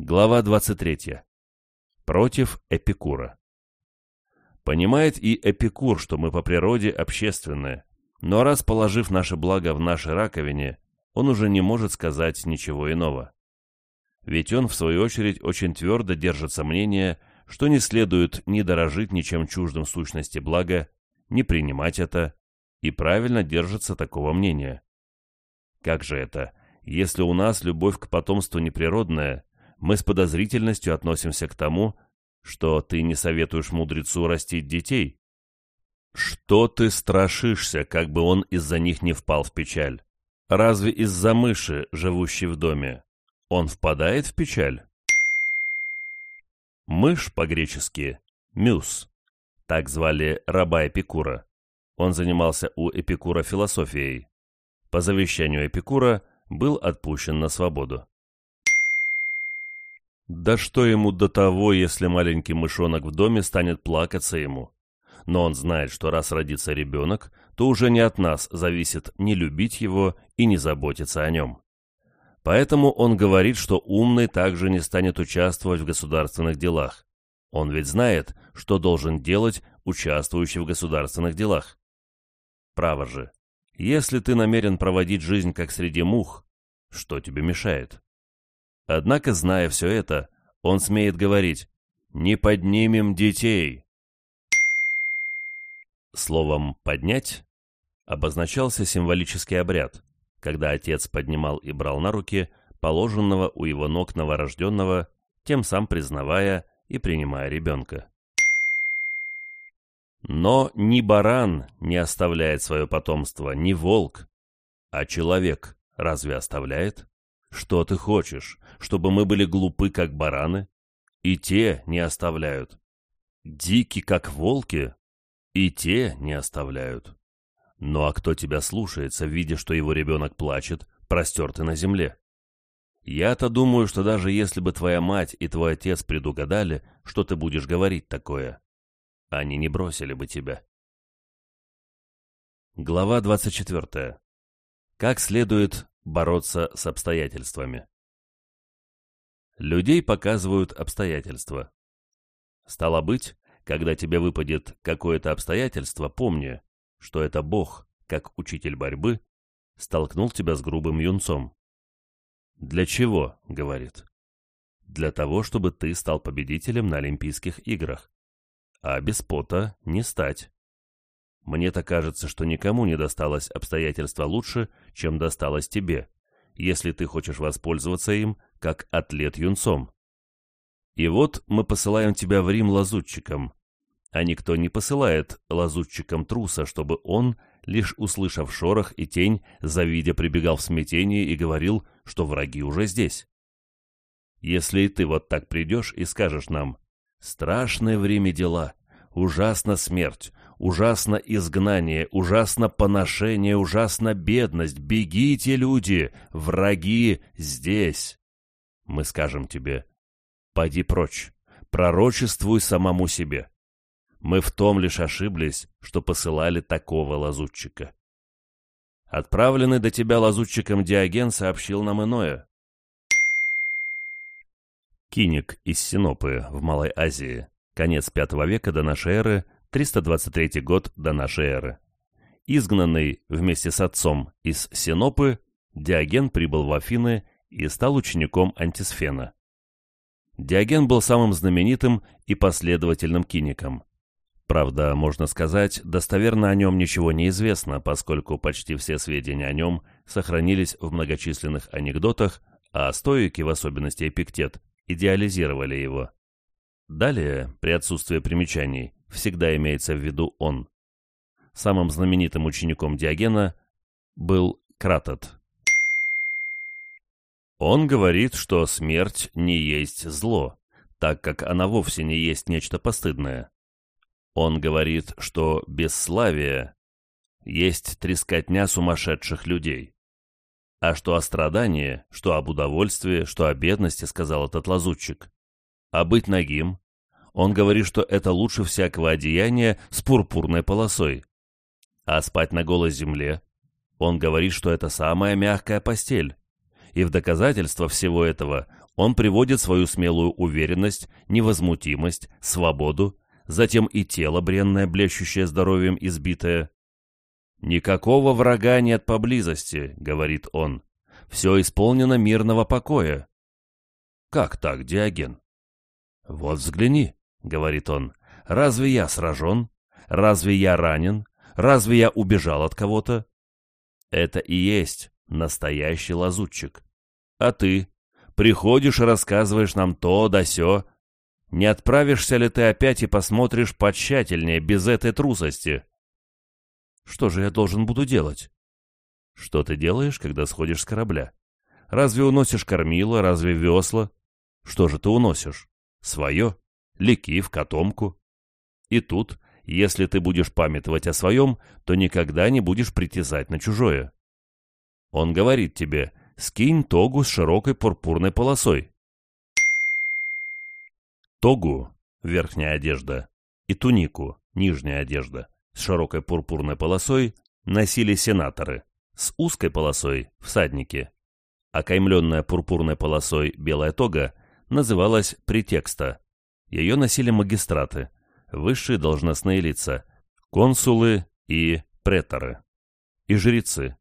Глава 23. Против Эпикура. Понимает и Эпикур, что мы по природе общественные, но раз положив наше благо в нашей раковине, он уже не может сказать ничего иного. Ведь он, в свою очередь, очень твердо держится мнения, что не следует ни дорожить ничем чуждым сущности блага, ни принимать это, и правильно держится такого мнения. Как же это, если у нас любовь к потомству неприродная, мы с подозрительностью относимся к тому, что ты не советуешь мудрецу растить детей? Что ты страшишься, как бы он из-за них не впал в печаль? Разве из-за мыши, живущей в доме, он впадает в печаль? Мышь по-гречески «мюс». Так звали раба Эпикура. Он занимался у Эпикура философией. По завещанию Эпикура был отпущен на свободу. Да что ему до того, если маленький мышонок в доме станет плакаться ему? Но он знает, что раз родится ребенок, то уже не от нас зависит не любить его и не заботиться о нем. Поэтому он говорит, что умный также не станет участвовать в государственных делах. Он ведь знает, что должен делать участвующий в государственных делах. Право же, если ты намерен проводить жизнь как среди мух, что тебе мешает? Однако, зная все это, он смеет говорить «Не поднимем детей». Словом «поднять» обозначался символический обряд, когда отец поднимал и брал на руки положенного у его ног новорожденного, тем сам признавая и принимая ребенка. Но ни баран не оставляет свое потомство, ни волк, а человек разве оставляет? Что ты хочешь, чтобы мы были глупы, как бараны? И те не оставляют. Дики, как волки? И те не оставляют. Ну а кто тебя слушается, видя, что его ребенок плачет, простертый на земле? Я-то думаю, что даже если бы твоя мать и твой отец предугадали, что ты будешь говорить такое, они не бросили бы тебя. Глава 24. Как следует бороться с обстоятельствами. Людей показывают обстоятельства. Стало быть, когда тебе выпадет какое-то обстоятельство, помни, что это Бог, как учитель борьбы, столкнул тебя с грубым юнцом. «Для чего?» — говорит. «Для того, чтобы ты стал победителем на Олимпийских играх. А без пота не стать. Мне-то кажется, что никому не досталось обстоятельства лучше, чем досталось тебе, если ты хочешь воспользоваться им, как атлет юнцом. И вот мы посылаем тебя в Рим лазутчиком, а никто не посылает лазутчиком труса, чтобы он, лишь услышав шорох и тень, завидя прибегал в смятение и говорил, что враги уже здесь. Если и ты вот так придешь и скажешь нам «Страшное время дела, ужасна смерть, Ужасно изгнание, ужасно поношение, ужасно бедность. Бегите, люди, враги здесь. Мы скажем тебе, поди прочь, пророчествуй самому себе. Мы в том лишь ошиблись, что посылали такого лазутчика. Отправленный до тебя лазутчиком Диоген сообщил нам иное. Киник из Синопы в Малой Азии, конец V века до нашей эры, 323 год до нашей эры. Изгнанный вместе с отцом из Синопы, Диоген прибыл в Афины и стал учеником Антисфена. Диоген был самым знаменитым и последовательным киником. Правда, можно сказать, достоверно о нем ничего не известно, поскольку почти все сведения о нем сохранились в многочисленных анекдотах, а стоики, в особенности Эпиктет, идеализировали его. Далее, при отсутствии примечаний, всегда имеется в виду он. Самым знаменитым учеником Диогена был Кратот. Он говорит, что смерть не есть зло, так как она вовсе не есть нечто постыдное. Он говорит, что бесславие есть трескотня сумасшедших людей. А что о страдании, что об удовольствии, что о бедности, сказал этот лазутчик. А быть нагим, он говорит, что это лучше всякого одеяния с пурпурной полосой. А спать на голой земле? Он говорит, что это самая мягкая постель. И в доказательство всего этого Он приводит свою смелую уверенность, невозмутимость, свободу, затем и тело бренное, блещущее здоровьем избитое. «Никакого врага нет поблизости», — говорит он. «Все исполнено мирного покоя». «Как так, Диоген?» «Вот взгляни», — говорит он. «Разве я сражен? Разве я ранен? Разве я убежал от кого-то?» Это и есть настоящий лазутчик. А ты? Приходишь и рассказываешь нам то да сё. Не отправишься ли ты опять и посмотришь потщательнее, без этой трусости? Что же я должен буду делать? Что ты делаешь, когда сходишь с корабля? Разве уносишь кормила, разве весла? Что же ты уносишь? Свое? Леки в котомку? И тут, если ты будешь памятовать о своем, то никогда не будешь притязать на чужое. Он говорит тебе, скинь тогу с широкой пурпурной полосой. Тогу – верхняя одежда, и тунику – нижняя одежда, с широкой пурпурной полосой носили сенаторы, с узкой полосой – всадники. Окаймленная пурпурной полосой белая тога называлась претекста. Ее носили магистраты, высшие должностные лица, консулы и преторы, и жрецы.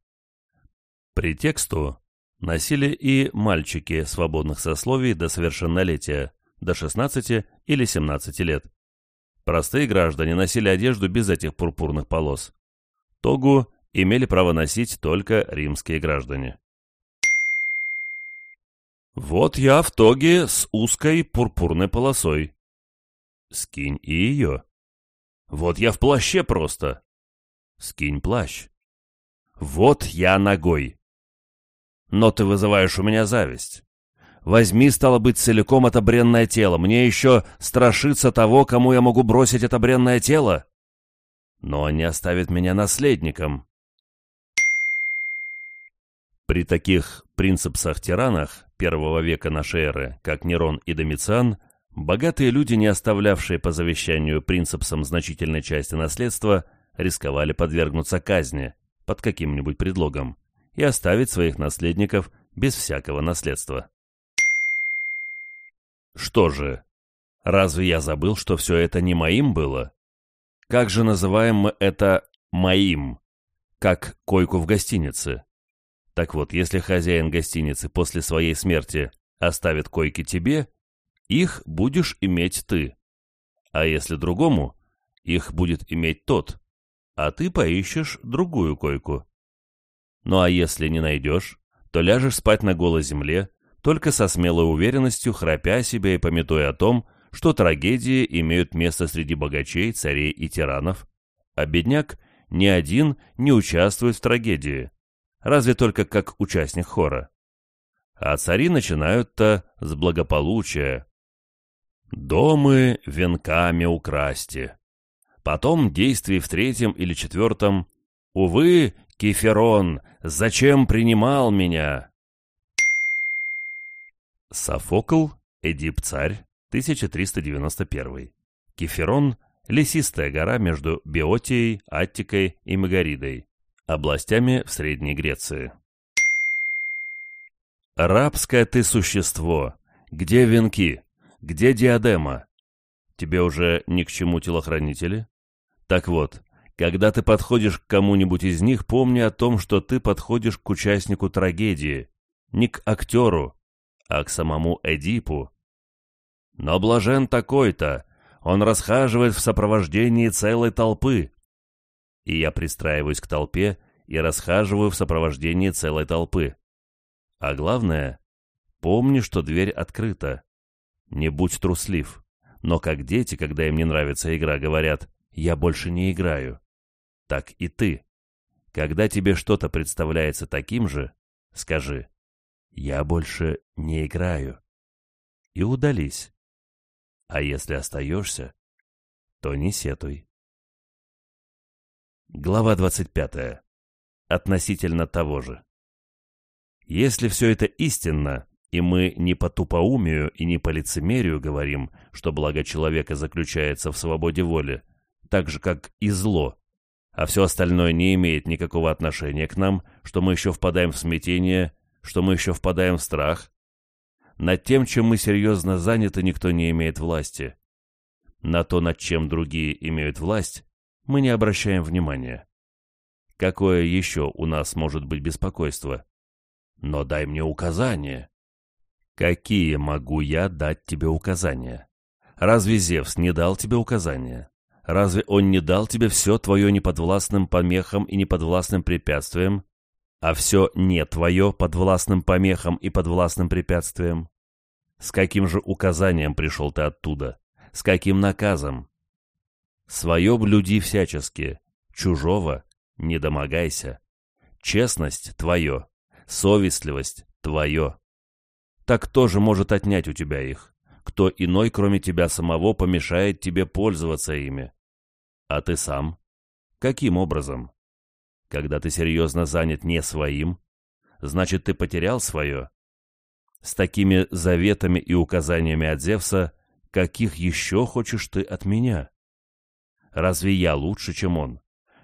Претексту носили и мальчики свободных сословий до совершеннолетия, до 16 или 17 лет. Простые граждане носили одежду без этих пурпурных полос. Тогу имели право носить только римские граждане. Вот я в тоге с узкой пурпурной полосой. Скинь и ее. Вот я в плаще просто. Скинь плащ. Вот я ногой но ты вызываешь у меня зависть. Возьми, стало быть, целиком это бренное тело. Мне еще страшиться того, кому я могу бросить это бренное тело. Но он не оставит меня наследником. При таких принципсах-тиранах первого века нашей эры, как Нерон и Домициан, богатые люди, не оставлявшие по завещанию принципсам значительной части наследства, рисковали подвергнуться казни под каким-нибудь предлогом и оставить своих наследников без всякого наследства. Что же, разве я забыл, что все это не моим было? Как же называем мы это «моим», как койку в гостинице? Так вот, если хозяин гостиницы после своей смерти оставит койки тебе, их будешь иметь ты. А если другому, их будет иметь тот, а ты поищешь другую койку. Ну а если не найдешь, то ляжешь спать на голой земле, только со смелой уверенностью храпя себе и пометуя о том, что трагедии имеют место среди богачей, царей и тиранов, а бедняк ни один не участвует в трагедии, разве только как участник хора. А цари начинают-то с благополучия. Домы венками украсти. Потом действий в третьем или четвертом, увы, Кеферон, зачем принимал меня?» Софокл, Эдип-царь, 1391. Кеферон – лесистая гора между Биотией, Аттикой и Мегаридой, областями в Средней Греции. «Рабское ты существо! Где венки? Где диадема? Тебе уже ни к чему телохранители? Так вот, когда ты подходишь к кому-нибудь из них, помни о том, что ты подходишь к участнику трагедии, не к актеру, а к самому Эдипу. Но блажен такой-то, он расхаживает в сопровождении целой толпы. И я пристраиваюсь к толпе и расхаживаю в сопровождении целой толпы. А главное, помни, что дверь открыта. Не будь труслив. Но как дети, когда им не нравится игра, говорят «я больше не играю» так и ты. Когда тебе что-то представляется таким же, скажи «Я больше не играю» и удались. А если остаешься, то не сетуй. Глава 25. Относительно того же. Если все это истинно, и мы не по тупоумию и не по лицемерию говорим, что благо человека заключается в свободе воли, так же, как и зло, а все остальное не имеет никакого отношения к нам, что мы еще впадаем в смятение, что мы еще впадаем в страх, Над тем, чем мы серьезно заняты, никто не имеет власти. На то, над чем другие имеют власть, мы не обращаем внимания. Какое еще у нас может быть беспокойство? Но дай мне указания. Какие могу я дать тебе указания? Разве Зевс не дал тебе указания? Разве он не дал тебе все твое неподвластным помехам и неподвластным препятствиям, а все не твое подвластным помехам и подвластным препятствиям? С каким же указанием пришел ты оттуда? С каким наказом? Свое блюди всячески, чужого не домогайся. Честность твое, совестливость твое. Так кто же может отнять у тебя их? Кто иной, кроме тебя самого, помешает тебе пользоваться ими? А ты сам? Каким образом? Когда ты серьезно занят не своим, значит, ты потерял свое. С такими заветами и указаниями от Зевса, каких еще хочешь ты от меня? Разве я лучше, чем он?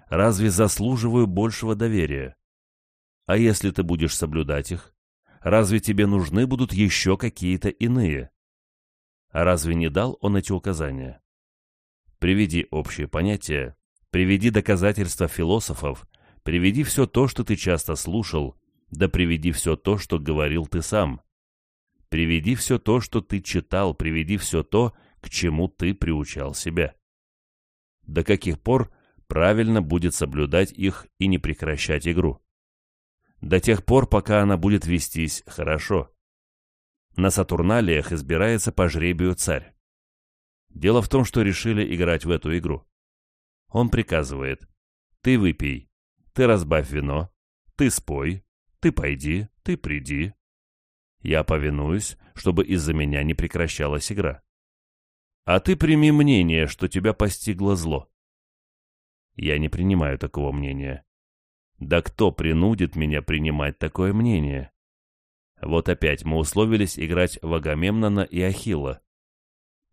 Разве заслуживаю большего доверия? А если ты будешь соблюдать их, разве тебе нужны будут еще какие-то иные? А разве не дал он эти указания? Приведи общие понятия, приведи доказательства философов, приведи все то, что ты часто слушал, да приведи все то, что говорил ты сам. Приведи все то, что ты читал, приведи все то, к чему ты приучал себя. До каких пор правильно будет соблюдать их и не прекращать игру? До тех пор, пока она будет вестись хорошо. На Сатурналиях избирается по жребию царь. Дело в том, что решили играть в эту игру. Он приказывает «Ты выпей, ты разбавь вино, ты спой, ты пойди, ты приди». Я повинуюсь, чтобы из-за меня не прекращалась игра. А ты прими мнение, что тебя постигло зло. Я не принимаю такого мнения. Да кто принудит меня принимать такое мнение? Вот опять мы условились играть в Агамемнона и Ахилла.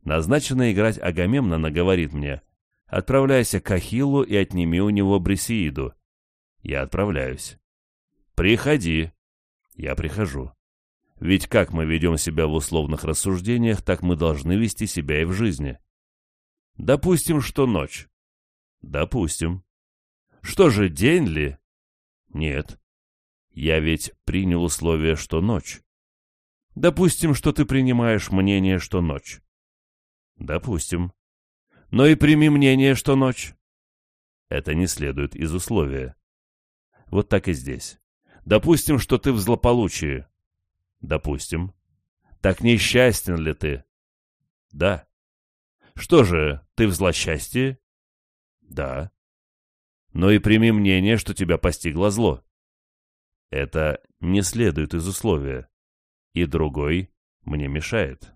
Назначено играть Агамемнона говорит мне, отправляйся к Ахиллу и отними у него Брисеиду. Я отправляюсь. Приходи. Я прихожу. Ведь как мы ведем себя в условных рассуждениях, так мы должны вести себя и в жизни. Допустим, что ночь. Допустим. Что же, день ли? Нет. Я ведь принял условие, что ночь. Допустим, что ты принимаешь мнение, что ночь. Допустим. Но и прими мнение, что ночь. Это не следует из условия. Вот так и здесь. Допустим, что ты в злополучии. Допустим. Так несчастен ли ты? Да. Что же, ты в злосчастье? Да. Но и прими мнение, что тебя постигло зло. Это не следует из условия. И другой мне мешает.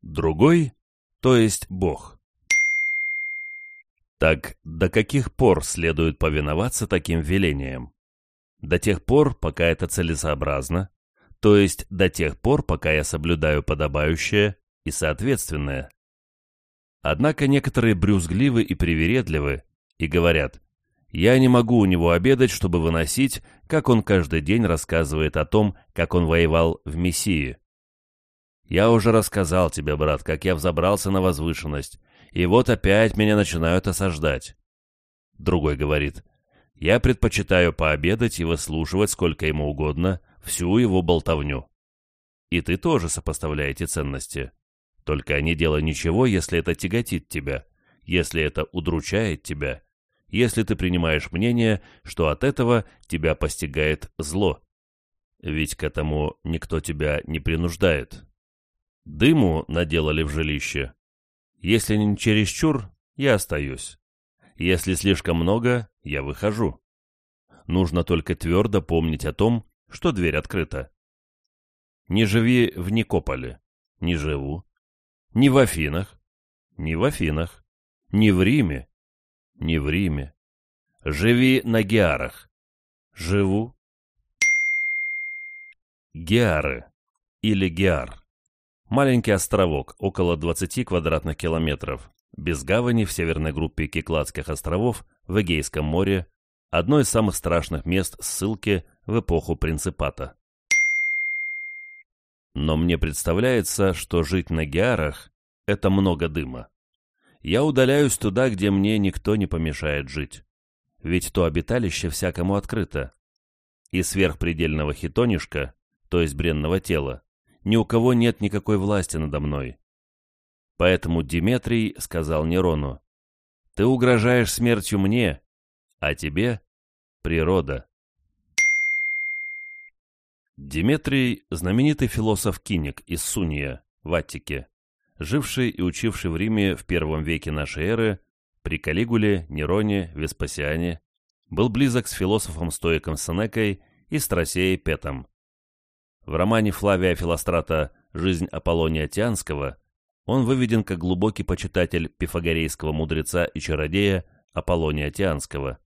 Другой, то есть Бог. Так до каких пор следует повиноваться таким велениям? До тех пор, пока это целесообразно, то есть до тех пор, пока я соблюдаю подобающее и соответственное. Однако некоторые брюзгливы и привередливы и говорят, я не могу у него обедать, чтобы выносить, как он каждый день рассказывает о том, как он воевал в Мессии. Я уже рассказал тебе, брат, как я взобрался на возвышенность, и вот опять меня начинают осаждать. Другой говорит, я предпочитаю пообедать и выслушивать сколько ему угодно всю его болтовню. И ты тоже сопоставляете ценности. Только не делай ничего, если это тяготит тебя, если это удручает тебя, если ты принимаешь мнение, что от этого тебя постигает зло. Ведь к этому никто тебя не принуждает. Дыму наделали в жилище. Если не чересчур, я остаюсь. Если слишком много, я выхожу. Нужно только твердо помнить о том, что дверь открыта. Не живи в Никополе. Не живу. Ни в Афинах. Не в Афинах. Не в Риме не в Риме. Живи на Геарах. Живу. Геары или Геар. Маленький островок, около 20 квадратных километров, без гавани в северной группе Кикладских островов в Эгейском море, одно из самых страшных мест ссылки в эпоху Принципата. Но мне представляется, что жить на Геарах — это много дыма. Я удаляюсь туда, где мне никто не помешает жить. Ведь то обиталище всякому открыто. И сверхпредельного хитонишка, то есть бренного тела, ни у кого нет никакой власти надо мной. Поэтому Диметрий сказал Нерону, «Ты угрожаешь смертью мне, а тебе — природа». Диметрий – знаменитый философ-киник из Суния, в Аттике, живший и учивший в Риме в первом веке нашей эры, при Калигуле, Нероне, Веспасиане, был близок с философом-стоиком Сенекой и Страсеей Петом. В романе Флавия Филострата «Жизнь Аполлония Тианского» он выведен как глубокий почитатель пифагорейского мудреца и чародея Аполлония Тианского.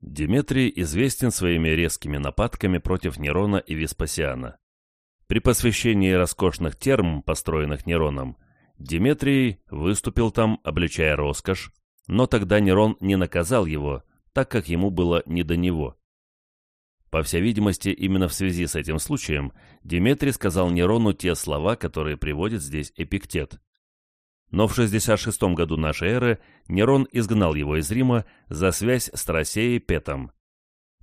Диметрий известен своими резкими нападками против Нерона и Веспасиана. При посвящении роскошных терм, построенных Нероном, Диметрий выступил там, обличая роскошь, но тогда Нерон не наказал его, так как ему было не до него. По всей видимости, именно в связи с этим случаем Диметрий сказал Нерону те слова, которые приводит здесь Эпиктет. Но в 66 году нашей эры Нерон изгнал его из Рима за связь с Тросеей Петом.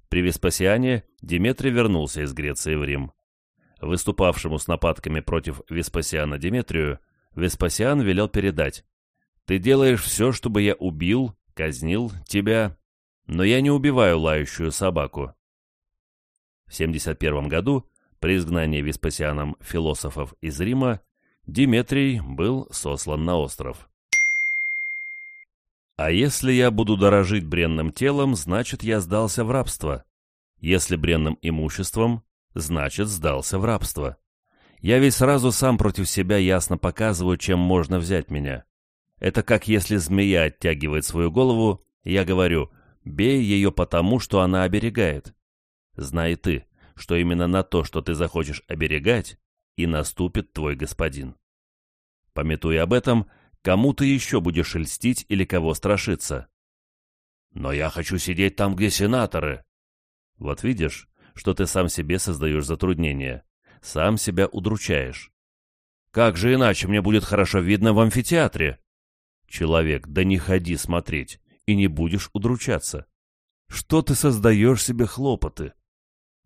При Веспасиане Диметрий вернулся из Греции в Рим. Выступавшему с нападками против Веспасиана Диметрию, Веспасиан велел передать «Ты делаешь все, чтобы я убил, казнил тебя, но я не убиваю лающую собаку». В 71 году, при изгнании Веспасианом философов из Рима, Диметрий был сослан на остров. А если я буду дорожить бренным телом, значит, я сдался в рабство. Если бренным имуществом, значит, сдался в рабство. Я ведь сразу сам против себя ясно показываю, чем можно взять меня. Это как если змея оттягивает свою голову, я говорю, бей ее потому, что она оберегает. Знай ты, что именно на то, что ты захочешь оберегать, и наступит твой господин. Пометуя об этом, кому ты еще будешь льстить или кого страшиться? Но я хочу сидеть там, где сенаторы. Вот видишь, что ты сам себе создаешь затруднения, сам себя удручаешь. Как же иначе мне будет хорошо видно в амфитеатре? Человек, да не ходи смотреть, и не будешь удручаться. Что ты создаешь себе хлопоты?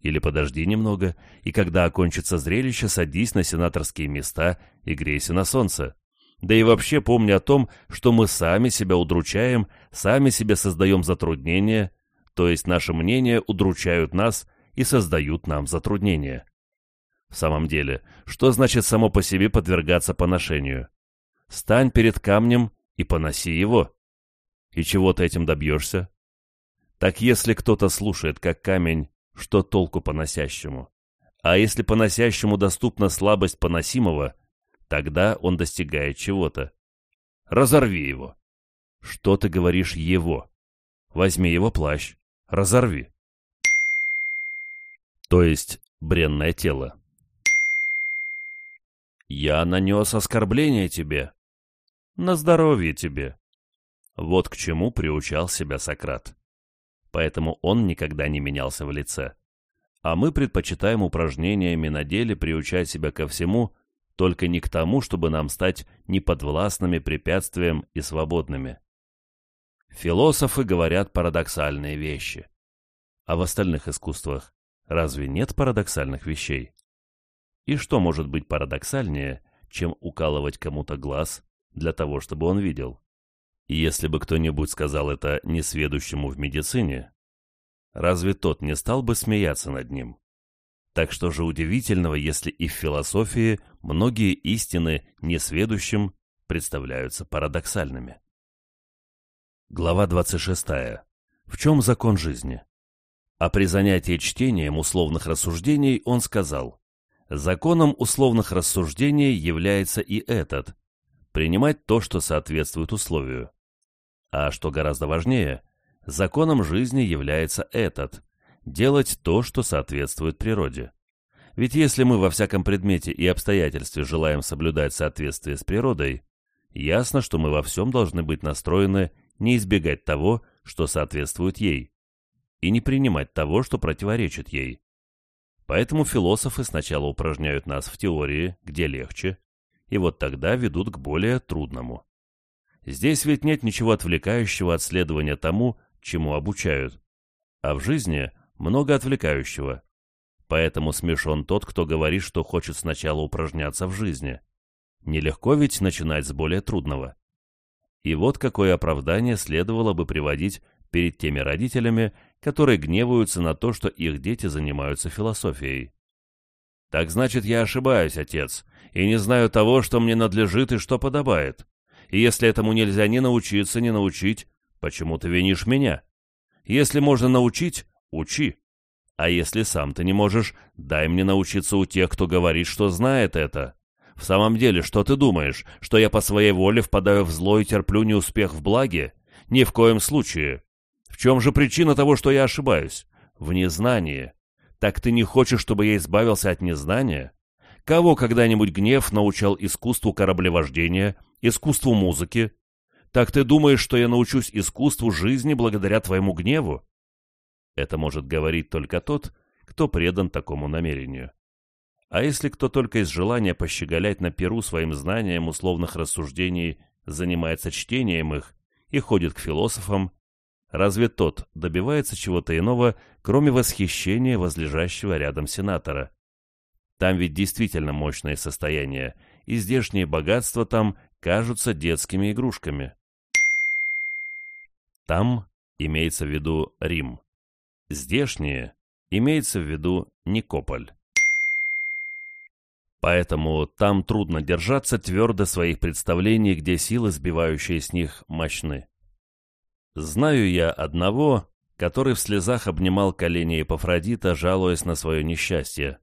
Или подожди немного, и когда окончится зрелище, садись на сенаторские места и грейся на солнце. Да и вообще помни о том, что мы сами себя удручаем, сами себе создаем затруднения, то есть наши мнения удручают нас и создают нам затруднения. В самом деле, что значит само по себе подвергаться поношению? Стань перед камнем и поноси его. И чего ты этим добьешься? Так если кто-то слушает, как камень что толку поносящему? А если поносящему доступна слабость поносимого, тогда он достигает чего-то. Разорви его. Что ты говоришь его? Возьми его плащ, разорви. То есть бренное тело. Я нанес оскорбление тебе. На здоровье тебе. Вот к чему приучал себя Сократ поэтому он никогда не менялся в лице. А мы предпочитаем упражнениями на деле приучать себя ко всему, только не к тому, чтобы нам стать неподвластными препятствием и свободными. Философы говорят парадоксальные вещи. А в остальных искусствах разве нет парадоксальных вещей? И что может быть парадоксальнее, чем укалывать кому-то глаз для того, чтобы он видел? И если бы кто-нибудь сказал это несведущему в медицине, разве тот не стал бы смеяться над ним? Так что же удивительного, если и в философии многие истины несведущим представляются парадоксальными? Глава 26. В чем закон жизни? А при занятии чтением условных рассуждений он сказал, «Законом условных рассуждений является и этот – принимать то, что соответствует условию. А что гораздо важнее, законом жизни является этот – делать то, что соответствует природе. Ведь если мы во всяком предмете и обстоятельстве желаем соблюдать соответствие с природой, ясно, что мы во всем должны быть настроены не избегать того, что соответствует ей, и не принимать того, что противоречит ей. Поэтому философы сначала упражняют нас в теории, где легче, и вот тогда ведут к более трудному. Здесь ведь нет ничего отвлекающего от следования тому, чему обучают, а в жизни много отвлекающего. Поэтому смешон тот, кто говорит, что хочет сначала упражняться в жизни. Нелегко ведь начинать с более трудного. И вот какое оправдание следовало бы приводить перед теми родителями, которые гневаются на то, что их дети занимаются философией. «Так значит, я ошибаюсь, отец, и не знаю того, что мне надлежит и что подобает. И если этому нельзя ни научиться, ни научить, почему ты винишь меня? Если можно научить, учи. А если сам ты не можешь, дай мне научиться у тех, кто говорит, что знает это. В самом деле, что ты думаешь, что я по своей воле впадаю в зло и терплю неуспех в благе? Ни в коем случае. В чем же причина того, что я ошибаюсь? В незнании. Так ты не хочешь, чтобы я избавился от незнания? Кого когда-нибудь гнев научал искусству кораблевождения, искусству музыки? Так ты думаешь, что я научусь искусству жизни благодаря твоему гневу? Это может говорить только тот, кто предан такому намерению. А если кто только из желания пощеголять на перу своим знанием условных рассуждений занимается чтением их и ходит к философам, Разве тот добивается чего-то иного, кроме восхищения возлежащего рядом сенатора? Там ведь действительно мощное состояние, и здешние богатства там кажутся детскими игрушками. Там имеется в виду Рим. Здешние имеется в виду Никополь. Поэтому там трудно держаться твердо своих представлений, где силы, сбивающие с них, мощны. Знаю я одного, который в слезах обнимал колени Эпофродита, жалуясь на свое несчастье.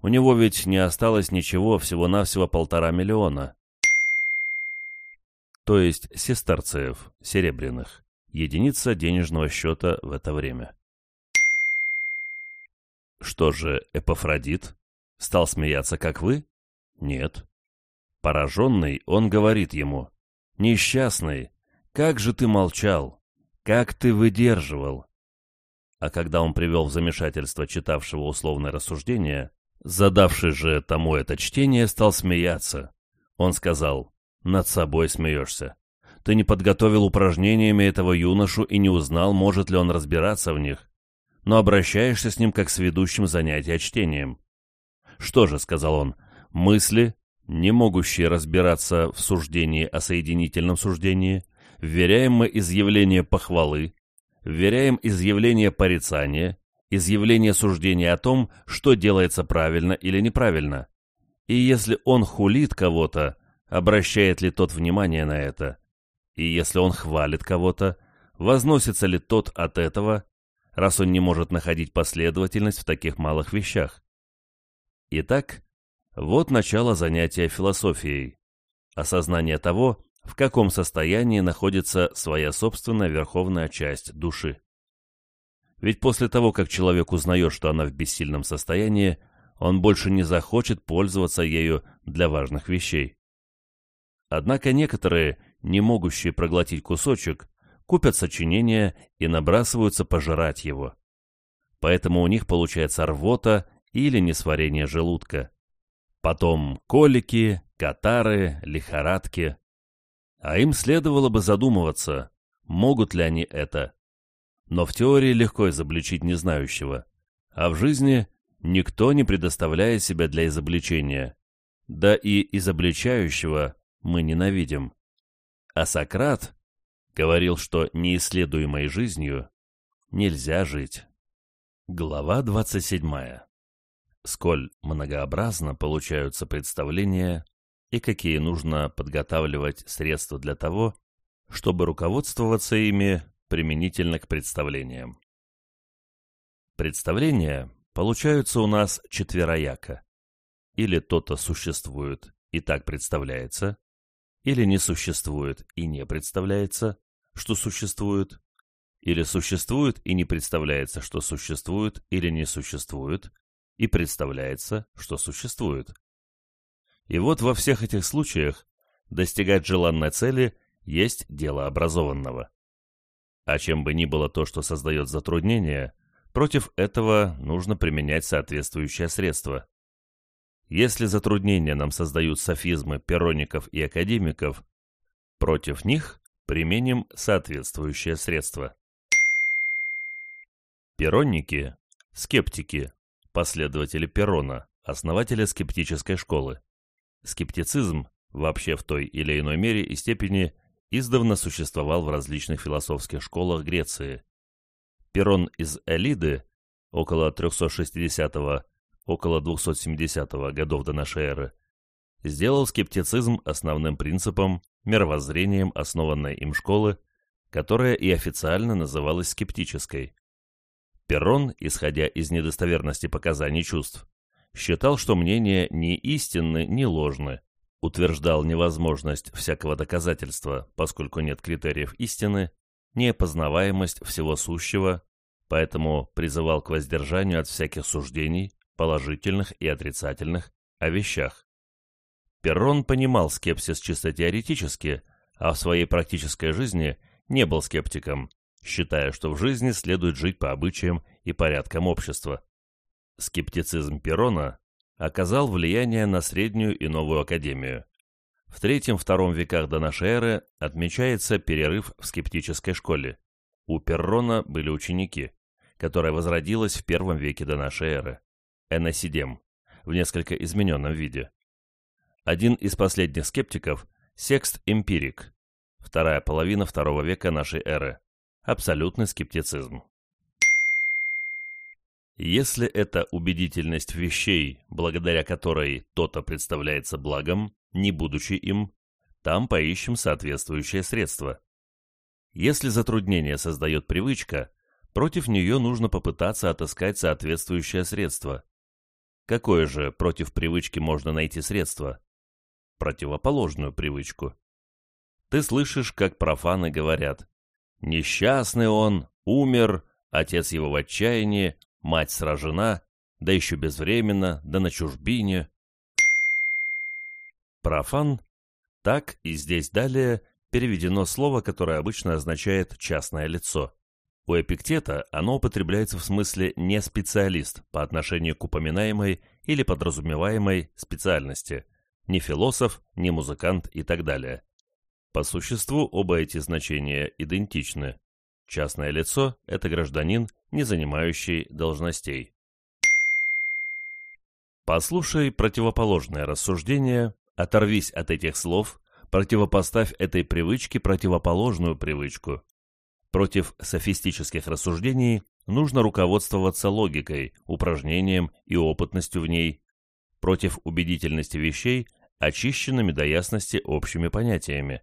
У него ведь не осталось ничего, всего-навсего полтора миллиона. То есть сестерцев, серебряных, единица денежного счета в это время. Что же, Эпофродит? Стал смеяться, как вы? Нет. Пораженный, он говорит ему, «Несчастный, как же ты молчал? Как ты выдерживал?» А когда он привел в замешательство читавшего условное рассуждение, задавший же тому это чтение, стал смеяться. Он сказал, «Над собой смеешься. Ты не подготовил упражнениями этого юношу и не узнал, может ли он разбираться в них, но обращаешься с ним как с ведущим занятия чтением». «Что же», — сказал он, — «мысли, не могущие разбираться в суждении о соединительном суждении, вверяем мы изъявление похвалы, вверяем изъявление порицания, изъявление суждения о том, что делается правильно или неправильно. И если он хулит кого-то, обращает ли тот внимание на это? И если он хвалит кого-то, возносится ли тот от этого, раз он не может находить последовательность в таких малых вещах? Итак, вот начало занятия философией. Осознание того, в каком состоянии находится своя собственная верховная часть души. Ведь после того, как человек узнает, что она в бессильном состоянии, он больше не захочет пользоваться ею для важных вещей. Однако некоторые, не могущие проглотить кусочек, купят сочинение и набрасываются пожирать его. Поэтому у них получается рвота или несварение желудка. Потом колики, катары, лихорадки. А им следовало бы задумываться, могут ли они это. Но в теории легко изобличить незнающего, а в жизни никто не предоставляет себя для изобличения. Да и изобличающего мы ненавидим. А Сократ говорил, что неисследуемой жизнью нельзя жить. Глава 27. Сколь многообразно получаются представления и какие нужно подготавливать средства для того, чтобы руководствоваться ими применительно к представлениям. Представления получаются у нас четверояко. Или то-то существует и так представляется, или не существует и не представляется, что существует, или существует и не представляется, что существует, или не существует, и представляется, что существует. И вот во всех этих случаях достигать желанной цели есть дело образованного. А чем бы ни было то, что создает затруднения, Против этого нужно применять соответствующее средство. Если затруднения нам создают софизмы перроников и академиков, против них применим соответствующее средство. Перронники – скептики, последователи Перрона, основателя скептической школы. Скептицизм, вообще в той или иной мере и степени, издавна существовал в различных философских школах Греции. Перрон из Элиды, около 360 около 270 годов до нашей эры, сделал скептицизм основным принципом, мировоззрением основанной им школы, которая и официально называлась скептической. Перрон, исходя из недостоверности показаний чувств, считал, что мнения ни истинны, ни ложны, утверждал невозможность всякого доказательства, поскольку нет критериев истины, неопознаваемость всего сущего, поэтому призывал к воздержанию от всяких суждений, положительных и отрицательных, о вещах. Перрон понимал скепсис чисто теоретически, а в своей практической жизни не был скептиком, считая, что в жизни следует жить по обычаям и порядкам общества. Скептицизм Перрона оказал влияние на среднюю и новую академию. В третьем-втором веках до нашей эры отмечается перерыв в скептической школе. У Перрона были ученики, которая возродилась в первом веке до нашей эры. Эносидем, в несколько измененном виде. Один из последних скептиков – Секст Эмпирик, вторая половина второго века нашей эры. Абсолютный скептицизм. Если это убедительность вещей, благодаря которой то-то представляется благом, не будучи им, там поищем соответствующее средство. Если затруднение создает привычка, против нее нужно попытаться отыскать соответствующее средство. Какое же против привычки можно найти средство? Противоположную привычку. Ты слышишь, как профаны говорят «Несчастный он, умер, отец его в отчаянии, мать сражена, да еще безвременно, да на чужбине». Профан, так и здесь далее переведено слово, которое обычно означает «частное лицо». У Эпиктета оно употребляется в смысле «не специалист» по отношению к упоминаемой или подразумеваемой специальности, не философ, не музыкант и так далее. По существу оба эти значения идентичны. Частное лицо – это гражданин, не занимающий должностей. Послушай противоположное рассуждение, оторвись от этих слов, противопоставь этой привычке противоположную привычку. Против софистических рассуждений нужно руководствоваться логикой, упражнением и опытностью в ней. Против убедительности вещей – очищенными до ясности общими понятиями.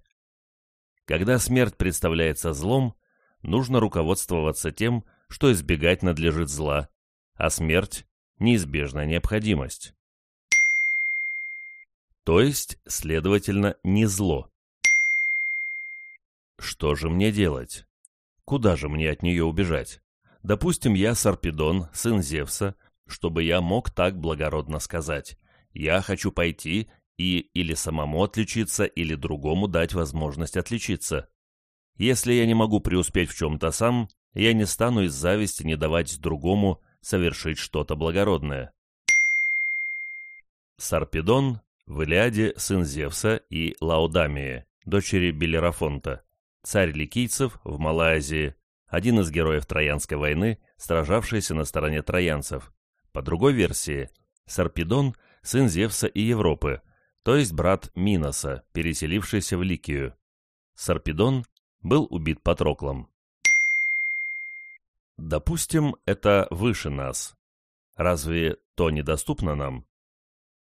Когда смерть представляется злом, нужно руководствоваться тем, что избегать надлежит зла, а смерть – неизбежная необходимость. То есть, следовательно, не зло. Что же мне делать? Куда же мне от нее убежать? Допустим, я Сарпедон, сын Зевса, чтобы я мог так благородно сказать. Я хочу пойти и или самому отличиться, или другому дать возможность отличиться. Если я не могу преуспеть в чем-то сам, я не стану из зависти не давать другому совершить что-то благородное. Сарпедон в Илиаде сын Зевса и Лаудамии, дочери Белерафонта царь ликийцев в Малайзии, один из героев Троянской войны, сражавшийся на стороне троянцев. По другой версии, Сарпедон – сын Зевса и Европы, то есть брат Миноса, переселившийся в Ликию. Сарпедон был убит Патроклом. Допустим, это выше нас. Разве то недоступно нам?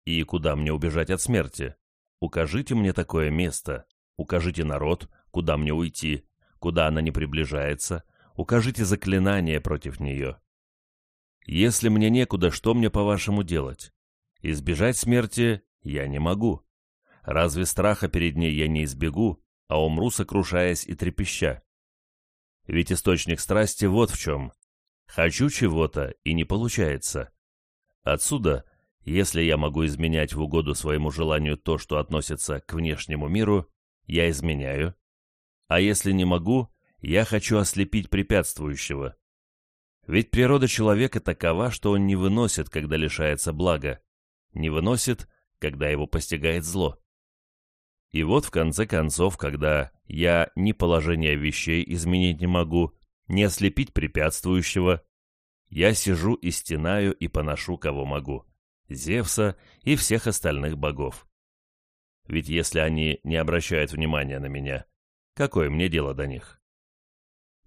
И куда мне убежать от смерти? Укажите мне такое место, укажите народ, куда мне уйти, куда она не приближается, укажите заклинание против нее. Если мне некуда, что мне, по-вашему, делать? Избежать смерти я не могу. Разве страха перед ней я не избегу, а умру, сокрушаясь и трепеща? Ведь источник страсти вот в чем. Хочу чего-то, и не получается. Отсюда, если я могу изменять в угоду своему желанию то, что относится к внешнему миру, я изменяю, а если не могу, я хочу ослепить препятствующего. Ведь природа человека такова, что он не выносит, когда лишается блага, не выносит, когда его постигает зло. И вот в конце концов, когда я ни положение вещей изменить не могу, ни ослепить препятствующего, я сижу и стенаю и поношу кого могу, Зевса и всех остальных богов. Ведь если они не обращают внимания на меня, какое мне дело до них?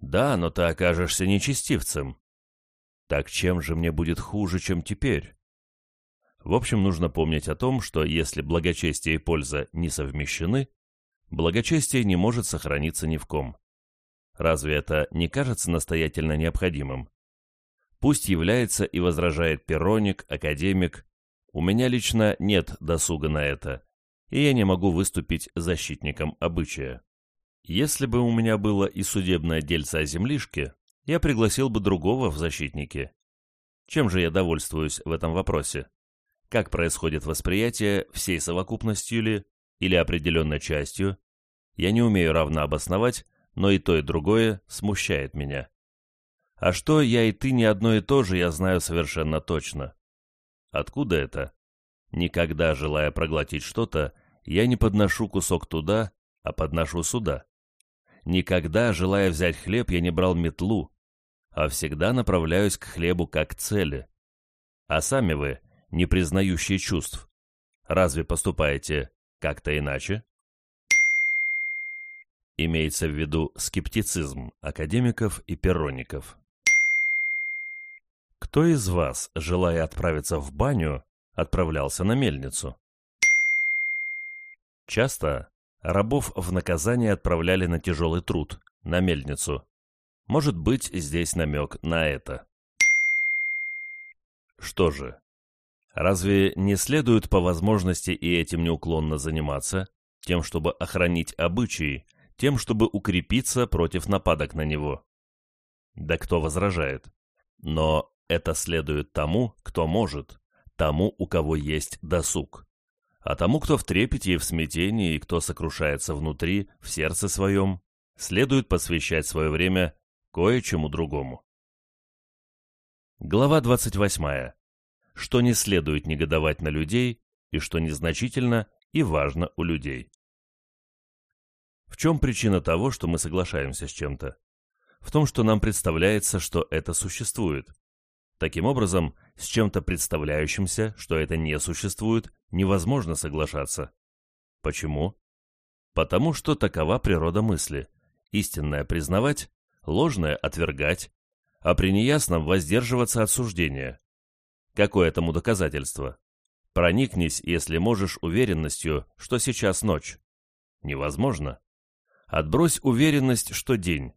Да, но ты окажешься нечестивцем. Так чем же мне будет хуже, чем теперь? В общем, нужно помнить о том, что если благочестие и польза не совмещены, благочестие не может сохраниться ни в ком. Разве это не кажется настоятельно необходимым? Пусть является и возражает перроник, академик, у меня лично нет досуга на это, и я не могу выступить защитником обычая. Если бы у меня было и судебное дельце о землишке, я пригласил бы другого в защитники. Чем же я довольствуюсь в этом вопросе? Как происходит восприятие, всей совокупностью ли, или определенной частью? Я не умею равно обосновать, но и то, и другое смущает меня. А что я и ты не одно и то же, я знаю совершенно точно. Откуда это? Никогда, желая проглотить что-то, я не подношу кусок туда, а подношу сюда. Никогда, желая взять хлеб, я не брал метлу, а всегда направляюсь к хлебу как цели. А сами вы, не признающие чувств, разве поступаете как-то иначе? Имеется в виду скептицизм академиков и перроников. Кто из вас, желая отправиться в баню, отправлялся на мельницу? Часто рабов в наказание отправляли на тяжелый труд, на мельницу. Может быть, здесь намек на это. Что же, разве не следует по возможности и этим неуклонно заниматься, тем, чтобы охранить обычаи, тем, чтобы укрепиться против нападок на него? Да кто возражает? Но это следует тому, кто может, тому, у кого есть досуг. А тому, кто в трепете и в смятении, и кто сокрушается внутри, в сердце своем, следует посвящать свое время кое-чему другому. Глава 28. Что не следует негодовать на людей, и что незначительно и важно у людей. В чем причина того, что мы соглашаемся с чем-то? В том, что нам представляется, что это существует. Таким образом, с чем-то представляющимся, что это не существует, невозможно соглашаться. Почему? Потому что такова природа мысли. Истинное признавать, ложное отвергать, а при неясном воздерживаться от суждения. Какое этому доказательство? Проникнись, если можешь, уверенностью, что сейчас ночь. Невозможно. Отбрось уверенность, что день.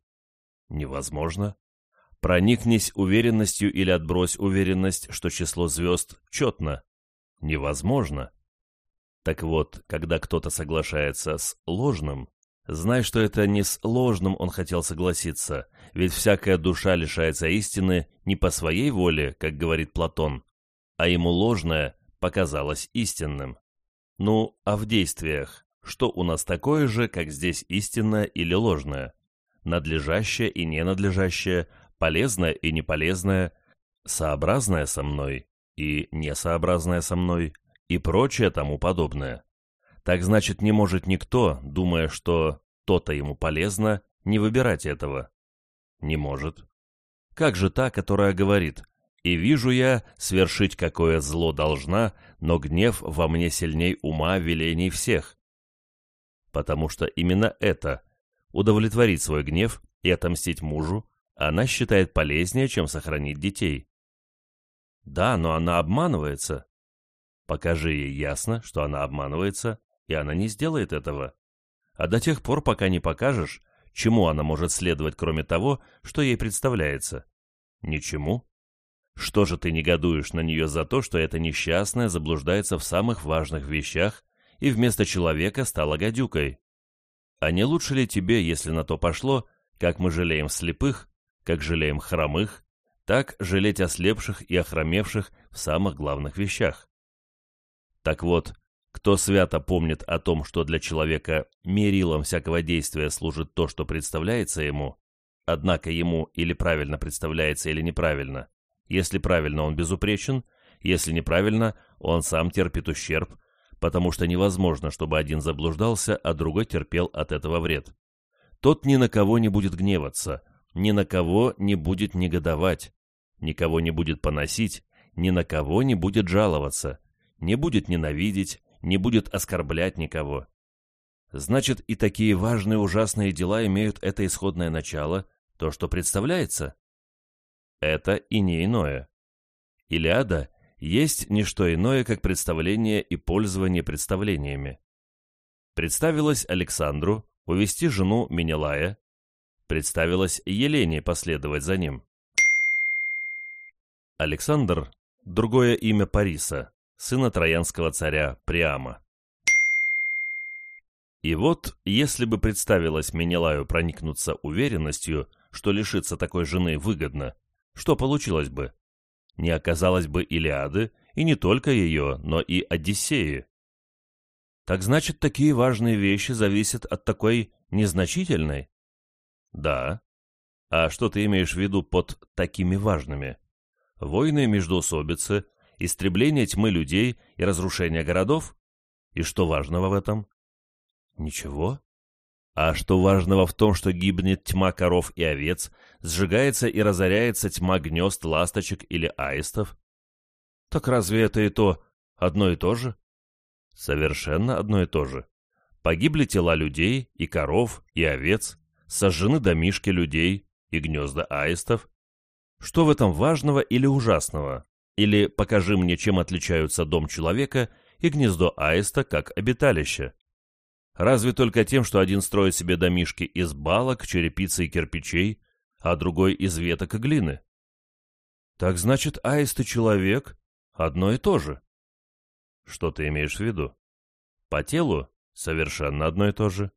Невозможно. Проникнись уверенностью или отбрось уверенность, что число звезд четно. Невозможно. Так вот, когда кто-то соглашается с ложным, знай, что это не с ложным он хотел согласиться, ведь всякая душа лишается истины не по своей воле, как говорит Платон, а ему ложное показалось истинным. Ну, а в действиях, что у нас такое же, как здесь истинное или ложное? Надлежащее и ненадлежащее – полезное и неполезное, сообразное со мной и несообразное со мной и прочее тому подобное. Так значит, не может никто, думая, что то-то ему полезно, не выбирать этого. Не может. Как же та, которая говорит «И вижу я, свершить какое зло должна, но гнев во мне сильней ума велений всех». Потому что именно это – удовлетворить свой гнев и отомстить мужу, она считает полезнее, чем сохранить детей. Да, но она обманывается. Покажи ей ясно, что она обманывается, и она не сделает этого. А до тех пор, пока не покажешь, чему она может следовать, кроме того, что ей представляется? Ничему. Что же ты негодуешь на нее за то, что эта несчастная заблуждается в самых важных вещах и вместо человека стала гадюкой? А не лучше ли тебе, если на то пошло, как мы жалеем слепых, как жалеем хромых, так жалеть ослепших и охромевших в самых главных вещах. Так вот, кто свято помнит о том, что для человека мерилом всякого действия служит то, что представляется ему, однако ему или правильно представляется, или неправильно. Если правильно, он безупречен, если неправильно, он сам терпит ущерб, потому что невозможно, чтобы один заблуждался, а другой терпел от этого вред. Тот ни на кого не будет гневаться, ни на кого не будет негодовать, никого не будет поносить, ни на кого не будет жаловаться, не будет ненавидеть, не будет оскорблять никого. Значит, и такие важные ужасные дела имеют это исходное начало, то, что представляется? Это и не иное. Илиада есть не что иное, как представление и пользование представлениями. Представилось Александру увести жену Менелая, представилось Елене последовать за ним. Александр – другое имя Париса, сына троянского царя Приама. И вот, если бы представилось Менелаю проникнуться уверенностью, что лишиться такой жены выгодно, что получилось бы? Не оказалось бы Илиады, и не только ее, но и Одиссеи. Так значит, такие важные вещи зависят от такой незначительной? Да. А что ты имеешь в виду под такими важными? Войны, междоусобицы, истребление тьмы людей и разрушение городов? И что важного в этом? Ничего. А что важного в том, что гибнет тьма коров и овец, сжигается и разоряется тьма гнезд ласточек или аистов? Так разве это и то одно и то же? Совершенно одно и то же. Погибли тела людей и коров и овец, сожжены домишки людей и гнезда аистов. Что в этом важного или ужасного? Или покажи мне, чем отличаются дом человека и гнездо аиста как обиталище? Разве только тем, что один строит себе домишки из балок, черепицы и кирпичей, а другой из веток и глины. Так значит, аист и человек одно и то же. Что ты имеешь в виду? По телу совершенно одно и то же.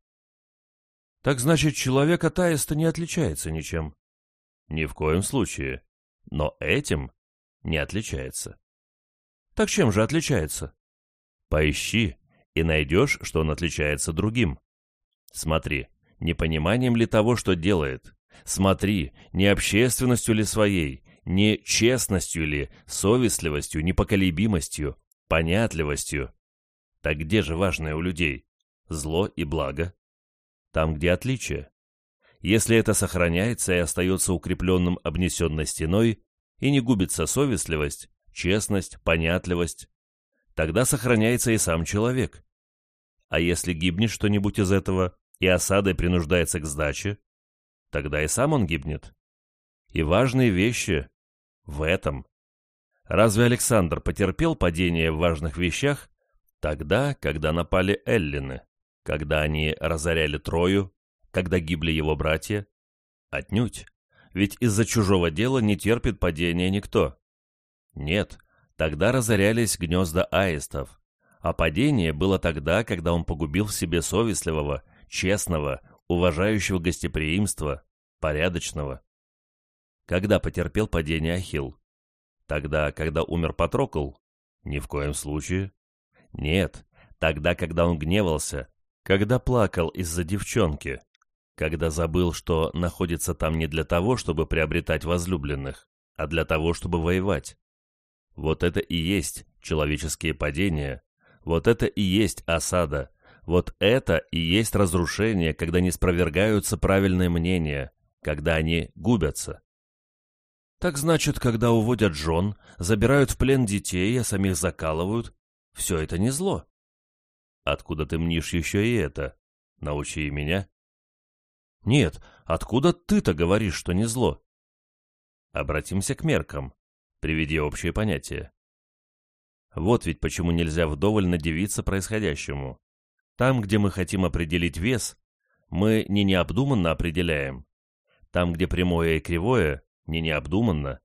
Так значит, человек от аиста не отличается ничем. Ни в коем случае. Но этим не отличается. Так чем же отличается? Поищи и найдешь, что он отличается другим. Смотри, непониманием ли того, что делает. Смотри, не общественностью ли своей, не честностью ли, совестливостью, непоколебимостью, понятливостью. Так где же важное у людей? Зло и благо. Там, где отличие. Если это сохраняется и остается укрепленным обнесенной стеной, и не губится совестливость, честность, понятливость, тогда сохраняется и сам человек. А если гибнет что-нибудь из этого, и осадой принуждается к сдаче, тогда и сам он гибнет. И важные вещи в этом. Разве Александр потерпел падение в важных вещах тогда, когда напали эллины, когда они разоряли Трою, когда гибли его братья? Отнюдь. Ведь из-за чужого дела не терпит падения никто. Нет, тогда разорялись гнезда аистов, а падение было тогда, когда он погубил в себе совестливого, честного, уважающего гостеприимства, порядочного. Когда потерпел падение Ахилл? Тогда, когда умер Патрокл? Ни в коем случае. Нет, тогда, когда он гневался, когда плакал из-за девчонки, когда забыл, что находится там не для того, чтобы приобретать возлюбленных, а для того, чтобы воевать. Вот это и есть человеческие падения, вот это и есть осада. Вот это и есть разрушение, когда не спровергаются правильные мнения, когда они губятся. Так значит, когда уводят жен, забирают в плен детей, а самих закалывают, все это не зло. Откуда ты мнишь еще и это? Научи меня. Нет, откуда ты-то говоришь, что не зло? Обратимся к меркам. Приведи общее понятие. Вот ведь почему нельзя вдоволь надевиться происходящему. Там, где мы хотим определить вес, мы не необдуманно определяем. Там, где прямое и кривое, не необдуманно.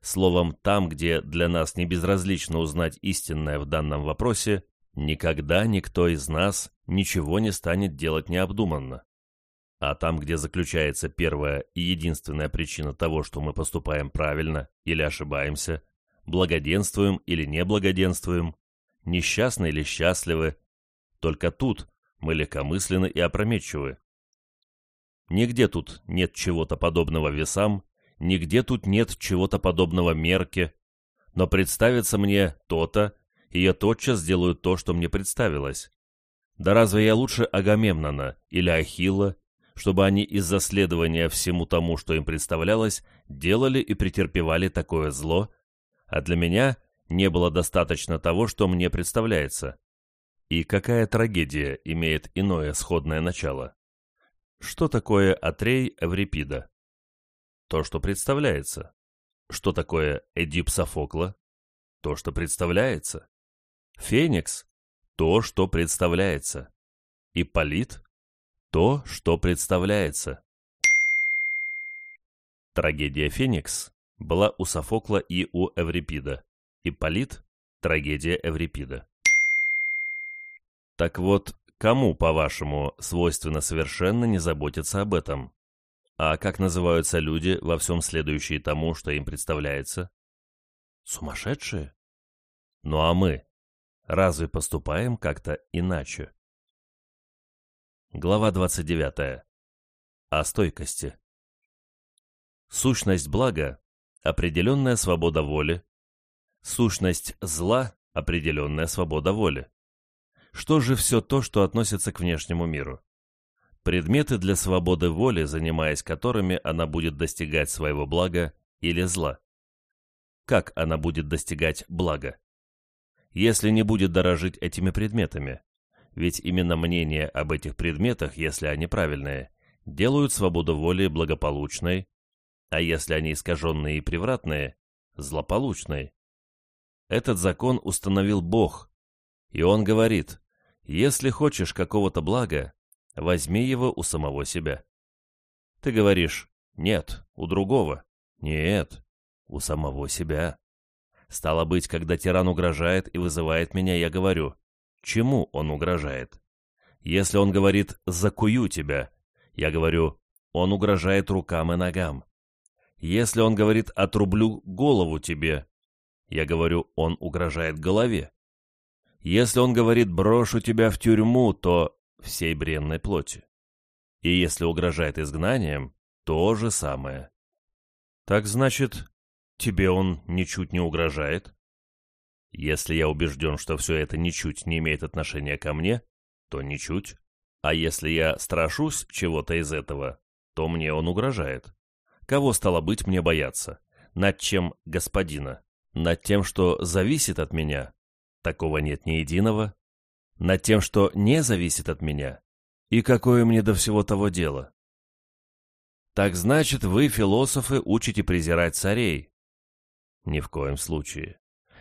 Словом, там, где для нас не безразлично узнать истинное в данном вопросе, никогда никто из нас ничего не станет делать необдуманно. А там, где заключается первая и единственная причина того, что мы поступаем правильно или ошибаемся, благоденствуем или не благоденствуем, несчастны или счастливы. Только тут мы легкомысленны и опрометчивы. Нигде тут нет чего-то подобного весам, нигде тут нет чего-то подобного мерке, но представится мне то-то, и я тотчас сделаю то, что мне представилось. Да разве я лучше Агамемнона или Ахилла, чтобы они из-за следования всему тому, что им представлялось, делали и претерпевали такое зло, а для меня не было достаточно того, что мне представляется. И какая трагедия имеет иное сходное начало? Что такое Атрей Эврипида? То, что представляется. Что такое Эдип Софокла? То, что представляется. Феникс – то, что представляется. Ипполит – то, что представляется. Трагедия Феникс была у Софокла и у Эврипида. Ипполит – трагедия Эврипида. Так вот, кому, по-вашему, свойственно совершенно не заботиться об этом? А как называются люди во всем следующие тому, что им представляется? Сумасшедшие? Ну а мы? Разве поступаем как-то иначе? Глава 29. О стойкости. Сущность блага – определенная свобода воли. Сущность зла – определенная свобода воли. Что же все то, что относится к внешнему миру? Предметы для свободы воли, занимаясь которыми она будет достигать своего блага или зла. Как она будет достигать блага? Если не будет дорожить этими предметами, ведь именно мнение об этих предметах, если они правильные, делают свободу воли благополучной, а если они искаженные и превратные, злополучной. Этот закон установил Бог, и он говорит, если хочешь какого-то блага, возьми его у самого себя. Ты говоришь, нет, у другого. Нет, у самого себя. Стало быть, когда тиран угрожает и вызывает меня, я говорю, чему он угрожает? Если он говорит «закую тебя», я говорю, он угрожает рукам и ногам. Если он говорит «отрублю голову тебе», я говорю, он угрожает голове. Если он говорит «брошу тебя в тюрьму», то всей бренной плоти. И если угрожает изгнанием, то же самое. Так значит, тебе он ничуть не угрожает? Если я убежден, что все это ничуть не имеет отношения ко мне, то ничуть. А если я страшусь чего-то из этого, то мне он угрожает. Кого стало быть мне бояться? Над чем господина? Над тем, что зависит от меня? Такого нет ни единого. Над тем, что не зависит от меня. И какое мне до всего того дело? Так значит, вы, философы, учите презирать царей? Ни в коем случае.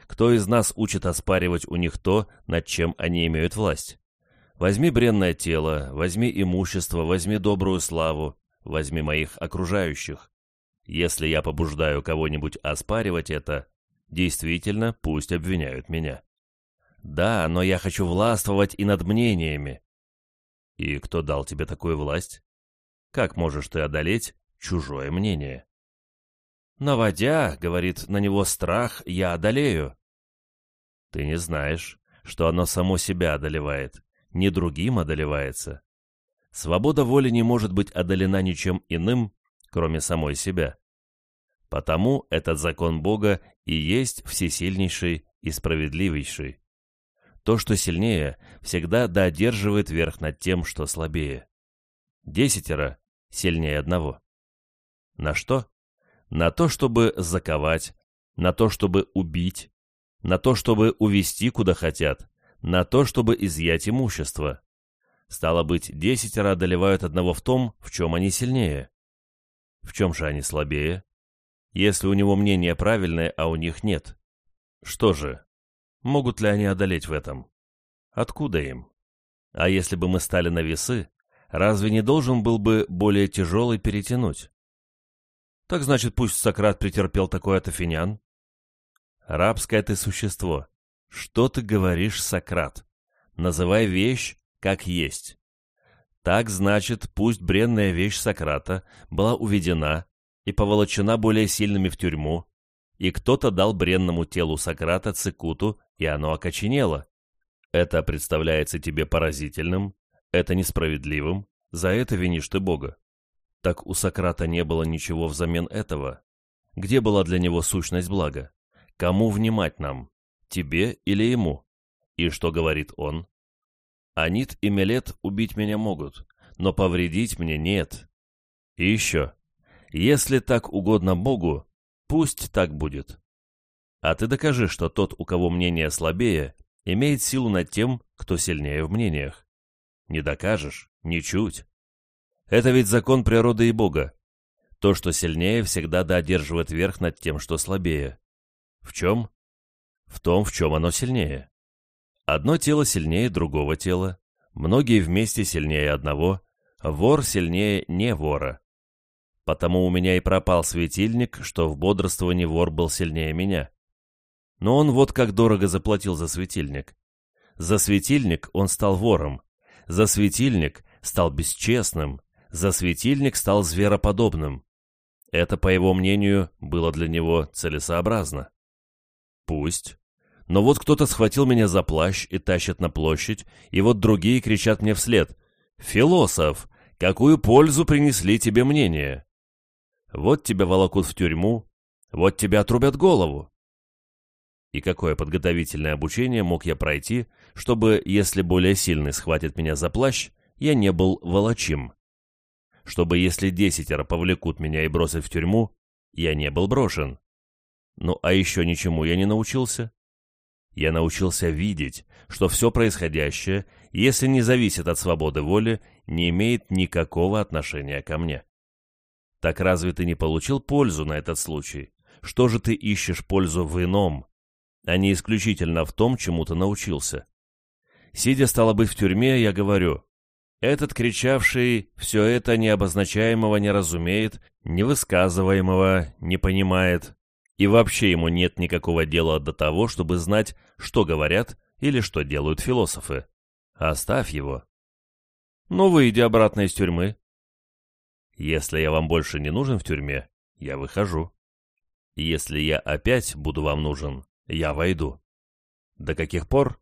Кто из нас учит оспаривать у них то, над чем они имеют власть? Возьми бренное тело, возьми имущество, возьми добрую славу, возьми моих окружающих. Если я побуждаю кого-нибудь оспаривать это, действительно, пусть обвиняют меня. Да, но я хочу властвовать и над мнениями. И кто дал тебе такую власть? Как можешь ты одолеть чужое мнение? Наводя, говорит, на него страх, я одолею. Ты не знаешь, что оно само себя одолевает, не другим одолевается. Свобода воли не может быть одолена ничем иным, кроме самой себя. Потому этот закон Бога и есть всесильнейший и справедливейший. То, что сильнее, всегда доодерживает верх над тем, что слабее. Десятеро сильнее одного. На что? На то, чтобы заковать, на то, чтобы убить, на то, чтобы увести куда хотят, на то, чтобы изъять имущество. Стало быть, десятеро одолевают одного в том, в чем они сильнее. В чем же они слабее? Если у него мнение правильное, а у них нет. Что же, могут ли они одолеть в этом? Откуда им? А если бы мы стали на весы, разве не должен был бы более тяжелый перетянуть? Так значит, пусть Сократ претерпел такой от афинян? Рабское ты существо. Что ты говоришь, Сократ? Называй вещь, как есть. Так значит, пусть бренная вещь Сократа была уведена и поволочена более сильными в тюрьму, и кто-то дал бренному телу Сократа цикуту, и оно окоченело. Это представляется тебе поразительным, это несправедливым, за это винишь ты Бога. Так у Сократа не было ничего взамен этого. Где была для него сущность блага? Кому внимать нам? Тебе или ему? И что говорит он? Анит и Мелет убить меня могут, но повредить мне нет. И еще. Если так угодно Богу, пусть так будет. А ты докажи, что тот, у кого мнение слабее, имеет силу над тем, кто сильнее в мнениях. Не докажешь, ничуть. Это ведь закон природы и Бога. То, что сильнее, всегда да одерживает верх над тем, что слабее. В чем? В том, в чем оно сильнее. Одно тело сильнее другого тела, многие вместе сильнее одного, вор сильнее не вора. Потому у меня и пропал светильник, что в бодрствовании вор был сильнее меня. Но он вот как дорого заплатил за светильник. За светильник он стал вором, за светильник стал бесчестным, за светильник стал звероподобным. Это, по его мнению, было для него целесообразно. Пусть. Но вот кто-то схватил меня за плащ и тащит на площадь, и вот другие кричат мне вслед. «Философ, какую пользу принесли тебе мнения?» Вот тебя волокут в тюрьму, вот тебя отрубят голову. И какое подготовительное обучение мог я пройти, чтобы, если более сильный схватит меня за плащ, я не был волочим? Чтобы, если десятеро повлекут меня и бросят в тюрьму, я не был брошен? Ну, а еще ничему я не научился. Я научился видеть, что все происходящее, если не зависит от свободы воли, не имеет никакого отношения ко мне. Так разве ты не получил пользу на этот случай? Что же ты ищешь пользу в ином, а не исключительно в том, чему ты научился? Сидя, стало быть, в тюрьме, я говорю, этот кричавший все это необозначаемого не разумеет, невысказываемого не понимает, и вообще ему нет никакого дела до того, чтобы знать, что говорят или что делают философы. Оставь его. Ну, выйди обратно из тюрьмы. Если я вам больше не нужен в тюрьме, я выхожу. Если я опять буду вам нужен, я войду. До каких пор?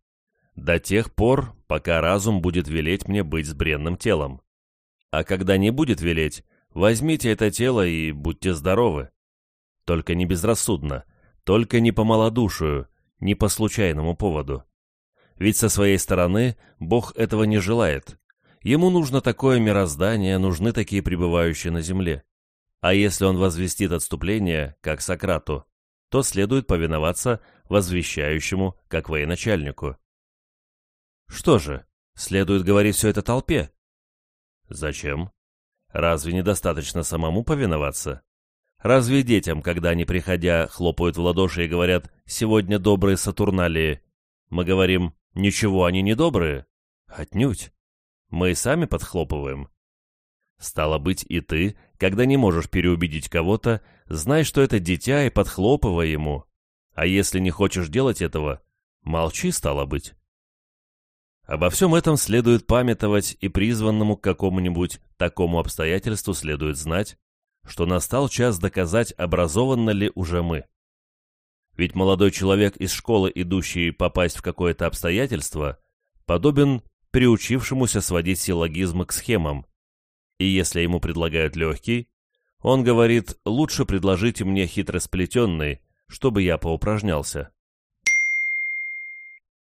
До тех пор, пока разум будет велеть мне быть с бренным телом. А когда не будет велеть, возьмите это тело и будьте здоровы. Только не безрассудно, только не по малодушию, не по случайному поводу. Ведь со своей стороны Бог этого не желает, Ему нужно такое мироздание, нужны такие пребывающие на земле. А если он возвестит отступление, как Сократу, то следует повиноваться возвещающему, как военачальнику. Что же, следует говорить все это толпе? Зачем? Разве недостаточно самому повиноваться? Разве детям, когда они, приходя, хлопают в ладоши и говорят «сегодня добрые Сатурналии», мы говорим «ничего, они не добрые»? Отнюдь. Мы и сами подхлопываем. Стало быть, и ты, когда не можешь переубедить кого-то, знай, что это дитя, и подхлопывай ему. А если не хочешь делать этого, молчи, стало быть. Обо всем этом следует памятовать, и призванному к какому-нибудь такому обстоятельству следует знать, что настал час доказать, образованно ли уже мы. Ведь молодой человек из школы, идущий попасть в какое-то обстоятельство, подобен приучившемуся сводить силлогизмы к схемам. И если ему предлагают легкий, он говорит, лучше предложите мне хитросплетенный, чтобы я поупражнялся.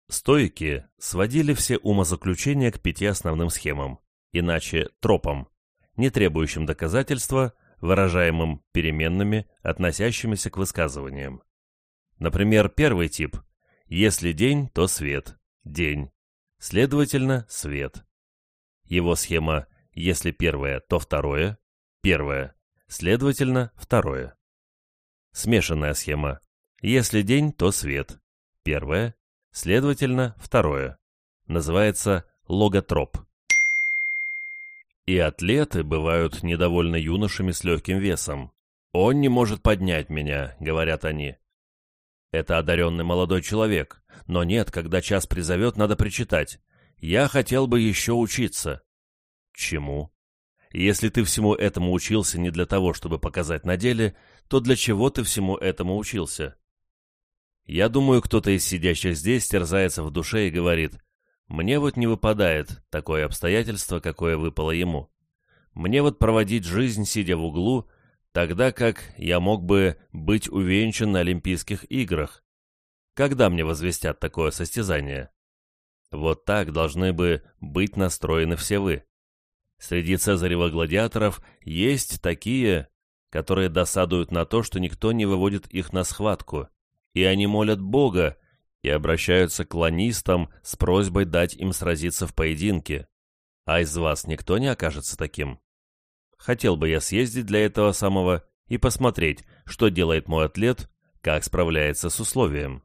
Стоики сводили все умозаключения к пяти основным схемам, иначе тропам, не требующим доказательства, выражаемым переменными, относящимися к высказываниям. Например, первый тип – если день, то свет, день, Следовательно, свет. Его схема «если первое, то второе», первое, следовательно, второе. Смешанная схема «если день, то свет», первое, следовательно, второе. Называется логотроп. И атлеты бывают недовольны юношами с легким весом. «Он не может поднять меня», — говорят они. Это одаренный молодой человек. Но нет, когда час призовет, надо причитать. Я хотел бы еще учиться. Чему? Если ты всему этому учился не для того, чтобы показать на деле, то для чего ты всему этому учился? Я думаю, кто-то из сидящих здесь терзается в душе и говорит, «Мне вот не выпадает такое обстоятельство, какое выпало ему. Мне вот проводить жизнь, сидя в углу, тогда как я мог бы быть увенчан на Олимпийских играх. Когда мне возвестят такое состязание? Вот так должны бы быть настроены все вы. Среди Цезарева гладиаторов есть такие, которые досадуют на то, что никто не выводит их на схватку, и они молят Бога и обращаются к ланистам с просьбой дать им сразиться в поединке. А из вас никто не окажется таким? Хотел бы я съездить для этого самого и посмотреть, что делает мой атлет, как справляется с условием.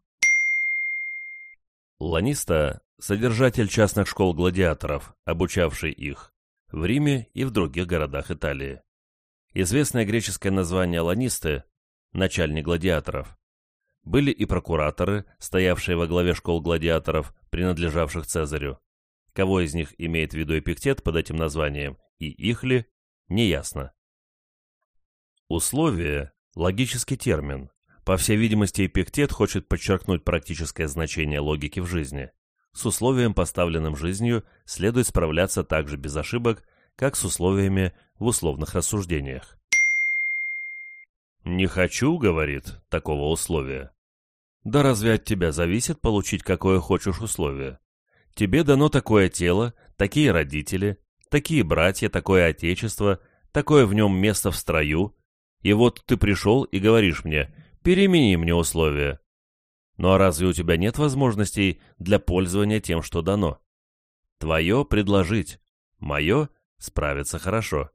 Ланиста – содержатель частных школ гладиаторов, обучавший их в Риме и в других городах Италии. Известное греческое название ланисты – начальник гладиаторов. Были и прокураторы, стоявшие во главе школ гладиаторов, принадлежавших Цезарю. Кого из них имеет в виду эпиктет под этим названием, и их ли, неясно. Условие – логический термин. По всей видимости, эпиктет хочет подчеркнуть практическое значение логики в жизни. С условием, поставленным жизнью, следует справляться так же без ошибок, как с условиями в условных рассуждениях. «Не хочу», — говорит, — «такого условия». Да разве от тебя зависит получить какое хочешь условие? Тебе дано такое тело, такие родители, такие братья, такое отечество, такое в нем место в строю, и вот ты пришел и говоришь мне, перемени мне условия. Ну а разве у тебя нет возможностей для пользования тем, что дано? Твое предложить, мое справиться хорошо.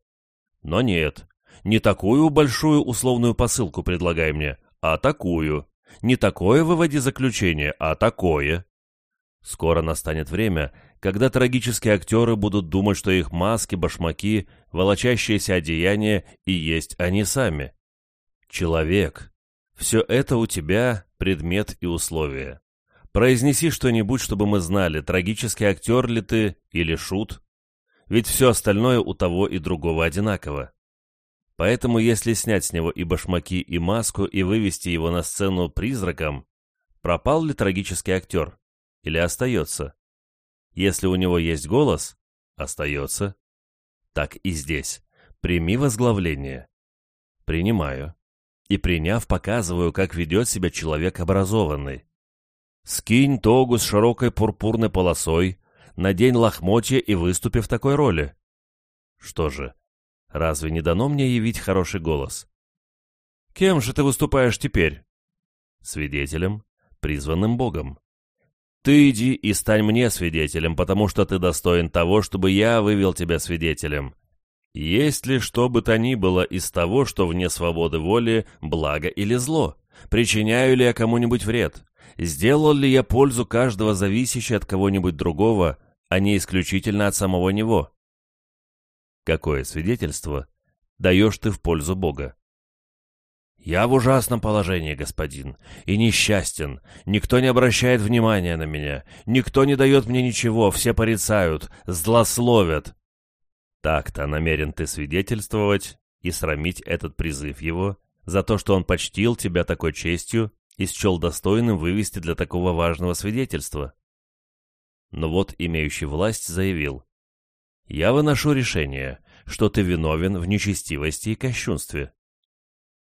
Но нет, не такую большую условную посылку предлагай мне, а такую. Не такое выводи заключение, а такое. Скоро настанет время, когда трагические актеры будут думать, что их маски, башмаки, волочащиеся одеяния и есть они сами. Человек. Все это у тебя предмет и условия. Произнеси что-нибудь, чтобы мы знали, трагический актер ли ты или шут. Ведь все остальное у того и другого одинаково. Поэтому если снять с него и башмаки, и маску, и вывести его на сцену призраком, пропал ли трагический актер? Или остается? Если у него есть голос, остается. Так и здесь. Прими возглавление. Принимаю. И приняв, показываю, как ведет себя человек образованный. Скинь тогу с широкой пурпурной полосой, надень лохмотья и выступи в такой роли. Что же, Разве не дано мне явить хороший голос? Кем же ты выступаешь теперь? Свидетелем, призванным Богом. Ты иди и стань мне свидетелем, потому что ты достоин того, чтобы я вывел тебя свидетелем. Есть ли что бы то ни было из того, что вне свободы воли, благо или зло? Причиняю ли я кому-нибудь вред? Сделал ли я пользу каждого зависящей от кого-нибудь другого, а не исключительно от самого него? Какое свидетельство даешь ты в пользу Бога? «Я в ужасном положении, господин, и несчастен. Никто не обращает внимания на меня. Никто не дает мне ничего, все порицают, злословят». Так-то намерен ты свидетельствовать и срамить этот призыв его за то, что он почтил тебя такой честью и счел достойным вывести для такого важного свидетельства. Но вот имеющий власть заявил, я выношу решение, что ты виновен в нечестивости и кощунстве.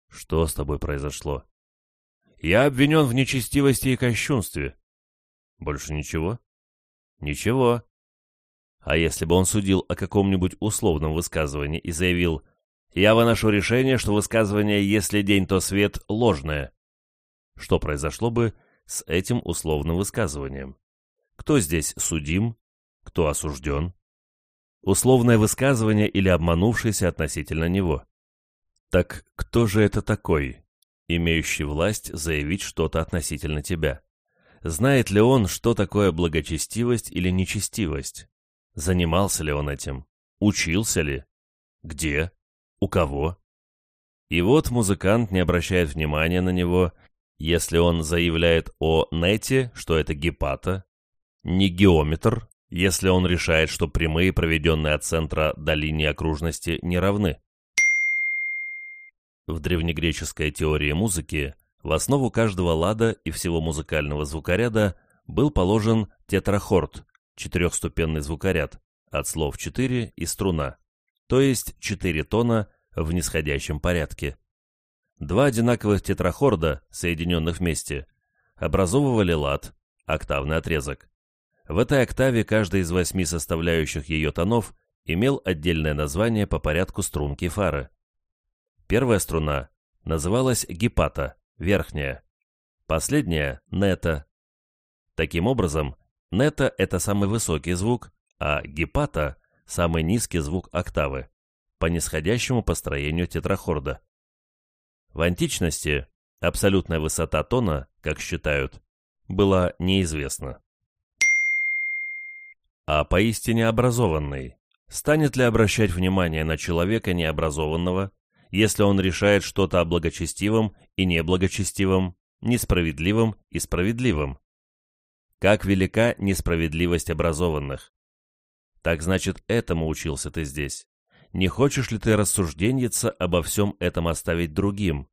Что с тобой произошло? Я обвинен в нечестивости и кощунстве. Больше ничего? Ничего. А если бы он судил о каком-нибудь условном высказывании и заявил «Я выношу решение, что высказывание «если день, то свет» ложное», что произошло бы с этим условным высказыванием? Кто здесь судим? Кто осужден? Условное высказывание или обманувшийся относительно него. Так кто же это такой, имеющий власть заявить что-то относительно тебя? Знает ли он, что такое благочестивость или нечестивость? Занимался ли он этим? Учился ли? Где? У кого? И вот музыкант не обращает внимания на него, если он заявляет о нете, что это гепата, не геометр, если он решает, что прямые, проведенные от центра до линии окружности, не равны. В древнегреческой теории музыки в основу каждого лада и всего музыкального звукоряда был положен тетрахорд, четырехступенный звукоряд, от слов «четыре» и «струна». то есть четыре тона в нисходящем порядке. Два одинаковых тетрахорда, соединенных вместе, образовывали лад, октавный отрезок. В этой октаве каждый из восьми составляющих ее тонов имел отдельное название по порядку струн кефары. Первая струна называлась гепата, верхняя, последняя – нета. Таким образом, нета – это самый высокий звук, а гепата – самый низкий звук октавы, по нисходящему построению тетрахорда. В античности абсолютная высота тона, как считают, была неизвестна. А поистине образованный станет ли обращать внимание на человека необразованного, если он решает что-то о благочестивом и неблагочестивом, несправедливом и справедливом? Как велика несправедливость образованных? Так значит, этому учился ты здесь. Не хочешь ли ты рассужденьица обо всем этом оставить другим,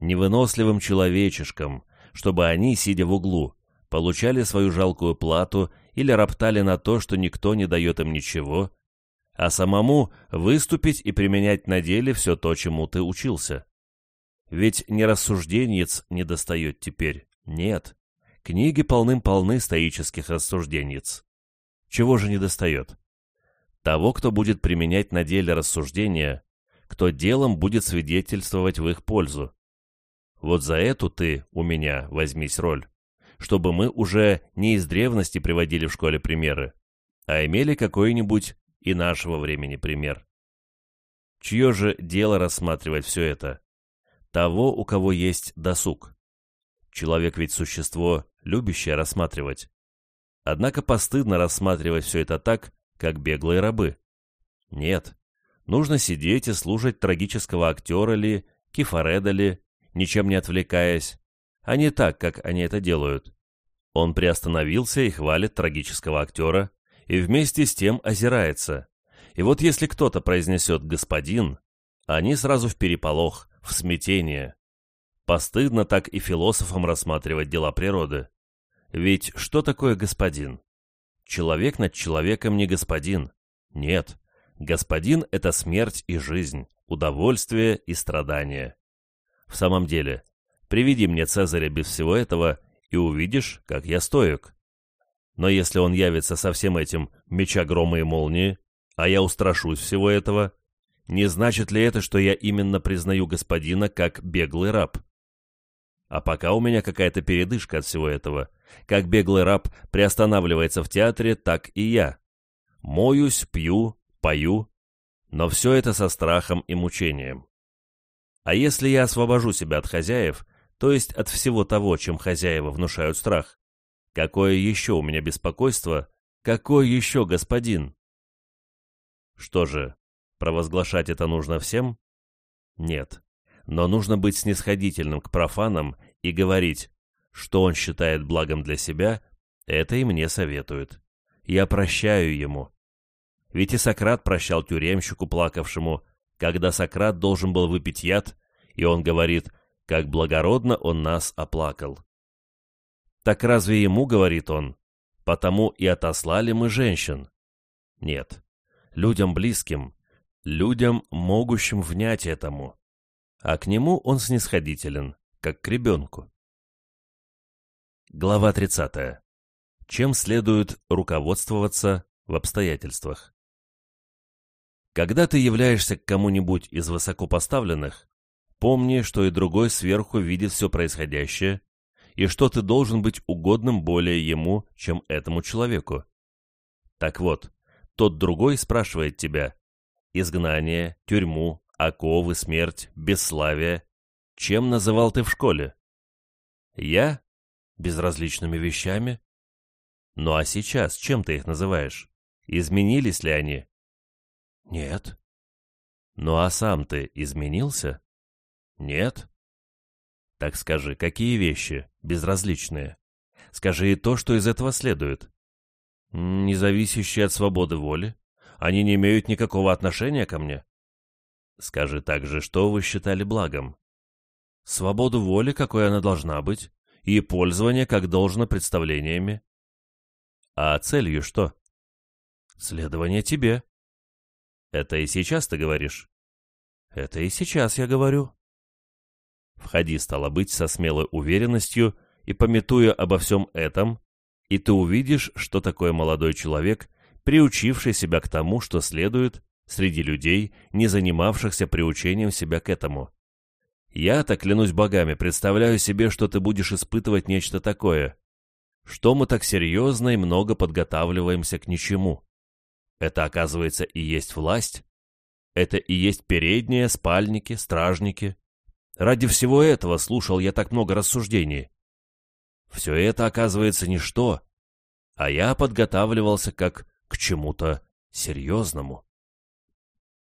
невыносливым человечешкам, чтобы они, сидя в углу, получали свою жалкую плату или роптали на то, что никто не дает им ничего, а самому выступить и применять на деле все то, чему ты учился. Ведь не рассужденец не достает теперь, нет. Книги полным-полны стоических рассужденец. Чего же не достает? Того, кто будет применять на деле рассуждения, кто делом будет свидетельствовать в их пользу. Вот за эту ты у меня возьмись роль чтобы мы уже не из древности приводили в школе примеры, а имели какой-нибудь и нашего времени пример. Чье же дело рассматривать все это? Того, у кого есть досуг. Человек ведь существо, любящее рассматривать. Однако постыдно рассматривать все это так, как беглые рабы. Нет, нужно сидеть и слушать трагического актера ли, кефареда ли, ничем не отвлекаясь, а не так, как они это делают. Он приостановился и хвалит трагического актера, и вместе с тем озирается. И вот если кто-то произнесет «господин», они сразу в переполох, в смятение. Постыдно так и философам рассматривать дела природы. Ведь что такое господин? Человек над человеком не господин. Нет, господин — это смерть и жизнь, удовольствие и страдание. В самом деле, Приведи мне Цезаря без всего этого, и увидишь, как я стоек. Но если он явится со всем этим меча грома и молнии, а я устрашусь всего этого, не значит ли это, что я именно признаю господина как беглый раб? А пока у меня какая-то передышка от всего этого. Как беглый раб приостанавливается в театре, так и я. Моюсь, пью, пою, но все это со страхом и мучением. А если я освобожу себя от хозяев, то есть от всего того, чем хозяева внушают страх. Какое еще у меня беспокойство? Какой еще господин? Что же, провозглашать это нужно всем? Нет. Но нужно быть снисходительным к профанам и говорить, что он считает благом для себя, это и мне советует. Я прощаю ему. Ведь и Сократ прощал тюремщику плакавшему, когда Сократ должен был выпить яд, и он говорит – как благородно он нас оплакал. Так разве ему, говорит он, потому и отослали мы женщин? Нет, людям близким, людям, могущим внять этому. А к нему он снисходителен, как к ребенку. Глава 30. Чем следует руководствоваться в обстоятельствах? Когда ты являешься к кому-нибудь из высокопоставленных, Помни, что и другой сверху видит все происходящее, и что ты должен быть угодным более ему, чем этому человеку. Так вот, тот другой спрашивает тебя, изгнание, тюрьму, оковы, смерть, бесславие, чем называл ты в школе? Я? Безразличными вещами? Ну а сейчас чем ты их называешь? Изменились ли они? Нет. Ну а сам ты изменился? Нет? Так скажи, какие вещи безразличные? Скажи и то, что из этого следует. Не зависящие от свободы воли. Они не имеют никакого отношения ко мне. Скажи также, что вы считали благом. Свободу воли, какой она должна быть, и пользование, как должно, представлениями. А целью что? Следование тебе. Это и сейчас ты говоришь? Это и сейчас я говорю. Входи, стало быть, со смелой уверенностью и пометуя обо всем этом, и ты увидишь, что такое молодой человек, приучивший себя к тому, что следует среди людей, не занимавшихся приучением себя к этому. Я-то, клянусь богами, представляю себе, что ты будешь испытывать нечто такое. Что мы так серьезно и много подготавливаемся к ничему? Это, оказывается, и есть власть? Это и есть передние, спальники, стражники? Ради всего этого слушал я так много рассуждений. Все это, оказывается, ничто, а я подготавливался как к чему-то серьезному.